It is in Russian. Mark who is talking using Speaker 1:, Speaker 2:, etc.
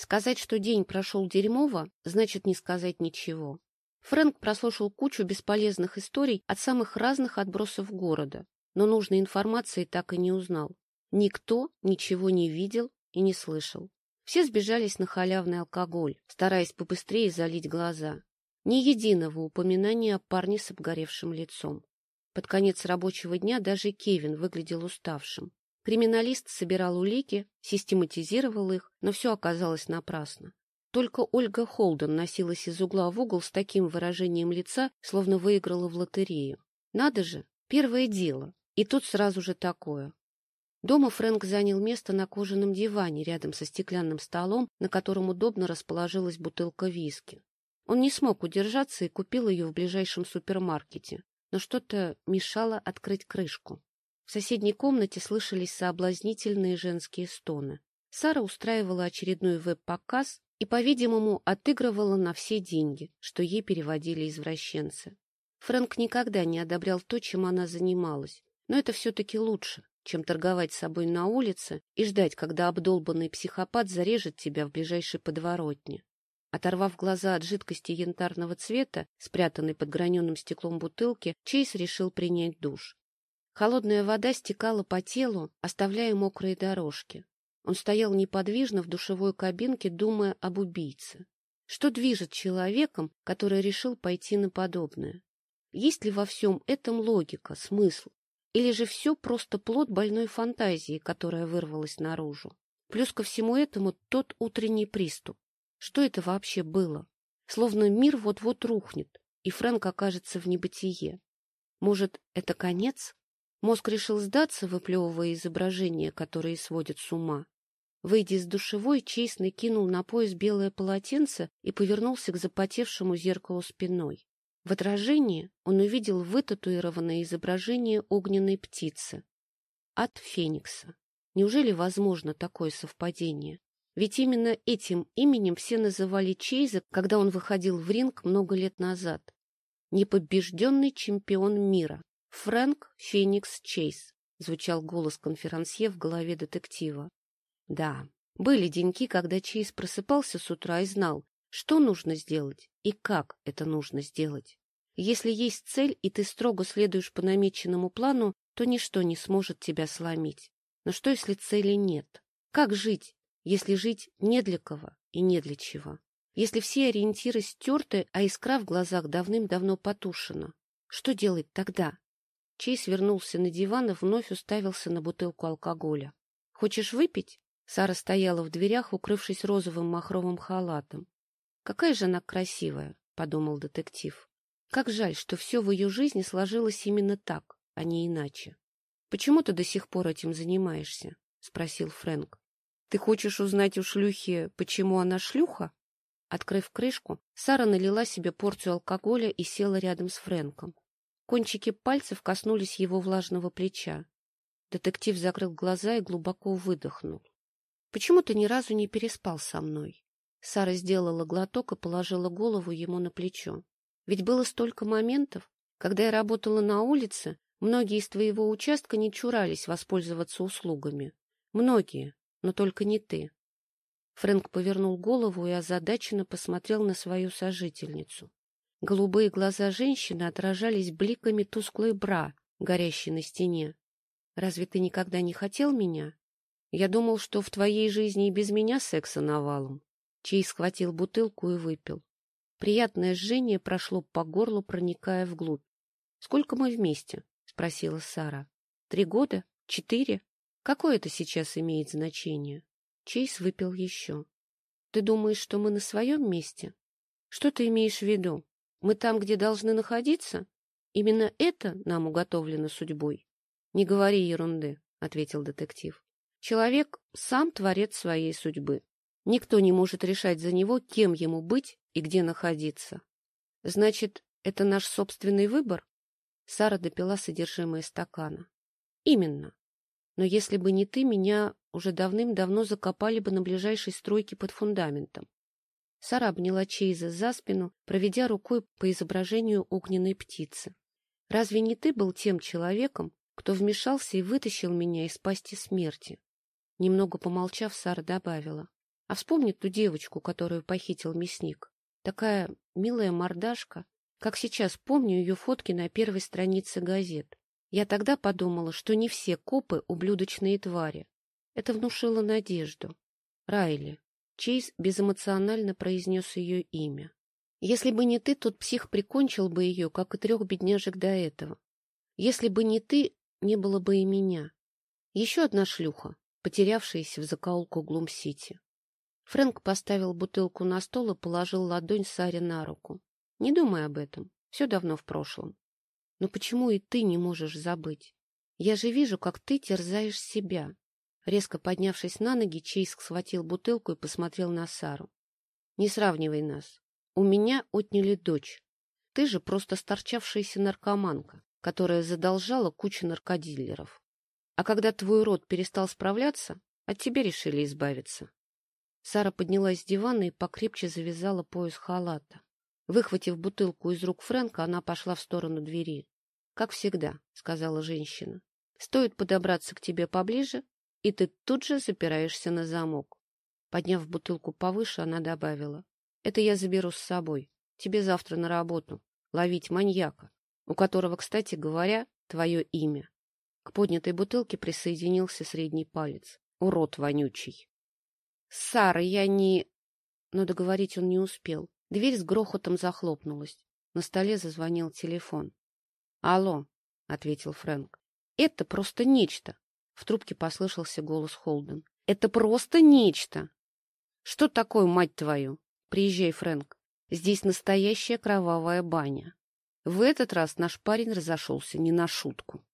Speaker 1: Сказать, что день прошел дерьмово, значит не сказать ничего. Фрэнк прослушал кучу бесполезных историй от самых разных отбросов города, но нужной информации так и не узнал. Никто ничего не видел и не слышал. Все сбежались на халявный алкоголь, стараясь побыстрее залить глаза. Ни единого упоминания о парне с обгоревшим лицом. Под конец рабочего дня даже Кевин выглядел уставшим. Криминалист собирал улики, систематизировал их, но все оказалось напрасно. Только Ольга Холден носилась из угла в угол с таким выражением лица, словно выиграла в лотерею. Надо же, первое дело. И тут сразу же такое. Дома Фрэнк занял место на кожаном диване рядом со стеклянным столом, на котором удобно расположилась бутылка виски. Он не смог удержаться и купил ее в ближайшем супермаркете, но что-то мешало открыть крышку. В соседней комнате слышались соблазнительные женские стоны. Сара устраивала очередной веб-показ и, по-видимому, отыгрывала на все деньги, что ей переводили извращенцы. Фрэнк никогда не одобрял то, чем она занималась, но это все-таки лучше, чем торговать собой на улице и ждать, когда обдолбанный психопат зарежет тебя в ближайшей подворотне. Оторвав глаза от жидкости янтарного цвета, спрятанной под граненым стеклом бутылки, Чейз решил принять душ. Холодная вода стекала по телу, оставляя мокрые дорожки. Он стоял неподвижно в душевой кабинке, думая об убийце. Что движет человеком, который решил пойти на подобное? Есть ли во всем этом логика, смысл? Или же все просто плод больной фантазии, которая вырвалась наружу? Плюс ко всему этому тот утренний приступ. Что это вообще было? Словно мир вот-вот рухнет, и Фрэнк окажется в небытие. Может, это конец? Мозг решил сдаться, выплевывая изображения, которые сводят с ума. Выйдя из душевой, Чейз накинул на пояс белое полотенце и повернулся к запотевшему зеркалу спиной. В отражении он увидел вытатуированное изображение огненной птицы. От Феникса. Неужели возможно такое совпадение? Ведь именно этим именем все называли Чейза, когда он выходил в ринг много лет назад. Непобежденный чемпион мира. Фрэнк Феникс Чейз, звучал голос конферансье в голове детектива. Да, были деньки, когда Чейз просыпался с утра и знал, что нужно сделать и как это нужно сделать. Если есть цель, и ты строго следуешь по намеченному плану, то ничто не сможет тебя сломить. Но что, если цели нет? Как жить, если жить не для кого и не для чего? Если все ориентиры стерты, а искра в глазах давным-давно потушена? Что делать тогда? Чейз вернулся на диван и вновь уставился на бутылку алкоголя. — Хочешь выпить? Сара стояла в дверях, укрывшись розовым махровым халатом. «Какая же она красивая!» — подумал детектив. «Как жаль, что все в ее жизни сложилось именно так, а не иначе». «Почему ты до сих пор этим занимаешься?» — спросил Фрэнк. «Ты хочешь узнать у шлюхи, почему она шлюха?» Открыв крышку, Сара налила себе порцию алкоголя и села рядом с Фрэнком. Кончики пальцев коснулись его влажного плеча. Детектив закрыл глаза и глубоко выдохнул. Почему ты ни разу не переспал со мной? Сара сделала глоток и положила голову ему на плечо. Ведь было столько моментов, когда я работала на улице, многие из твоего участка не чурались воспользоваться услугами. Многие, но только не ты. Фрэнк повернул голову и озадаченно посмотрел на свою сожительницу. Голубые глаза женщины отражались бликами тусклой бра, горящей на стене. «Разве ты никогда не хотел меня?» Я думал, что в твоей жизни и без меня секса навалом. Чей схватил бутылку и выпил. Приятное жжение прошло по горлу, проникая вглубь. — Сколько мы вместе? — спросила Сара. — Три года? Четыре? Какое это сейчас имеет значение? Чейз выпил еще. — Ты думаешь, что мы на своем месте? Что ты имеешь в виду? Мы там, где должны находиться? Именно это нам уготовлено судьбой? — Не говори ерунды, — ответил детектив. Человек сам творец своей судьбы. Никто не может решать за него, кем ему быть и где находиться. Значит, это наш собственный выбор? Сара допила содержимое стакана. Именно. Но если бы не ты, меня уже давным-давно закопали бы на ближайшей стройке под фундаментом. Сара обняла Чейза за спину, проведя рукой по изображению огненной птицы. Разве не ты был тем человеком, кто вмешался и вытащил меня из пасти смерти? Немного помолчав, Сара добавила. А вспомни ту девочку, которую похитил мясник. Такая милая мордашка, как сейчас помню ее фотки на первой странице газет. Я тогда подумала, что не все копы — ублюдочные твари. Это внушило надежду. Райли. Чейз безэмоционально произнес ее имя. Если бы не ты, тот псих прикончил бы ее, как и трех бедняжек до этого. Если бы не ты, не было бы и меня. Еще одна шлюха, потерявшаяся в закоулку Глум-Сити. Фрэнк поставил бутылку на стол и положил ладонь Саре на руку. Не думай об этом, все давно в прошлом. Но почему и ты не можешь забыть? Я же вижу, как ты терзаешь себя. Резко поднявшись на ноги, Чейск схватил бутылку и посмотрел на Сару. Не сравнивай нас. У меня отняли дочь. Ты же просто сторчавшаяся наркоманка, которая задолжала кучу наркодилеров. А когда твой род перестал справляться, от тебя решили избавиться. Сара поднялась с дивана и покрепче завязала пояс халата. Выхватив бутылку из рук Фрэнка, она пошла в сторону двери. — Как всегда, — сказала женщина. — Стоит подобраться к тебе поближе, и ты тут же запираешься на замок. Подняв бутылку повыше, она добавила. Это я заберу с собой. Тебе завтра на работу. Ловить маньяка, у которого, кстати говоря, твое имя. К поднятой бутылке присоединился средний палец. Урод вонючий. Сара, я не... Но договорить он не успел. Дверь с грохотом захлопнулась. На столе зазвонил телефон. — Алло, — ответил Фрэнк. — Это просто нечто. В трубке послышался голос Холден. — Это просто нечто. — Что такое, мать твою? Приезжай, Фрэнк. Здесь настоящая кровавая баня. В этот раз наш парень разошелся не на шутку.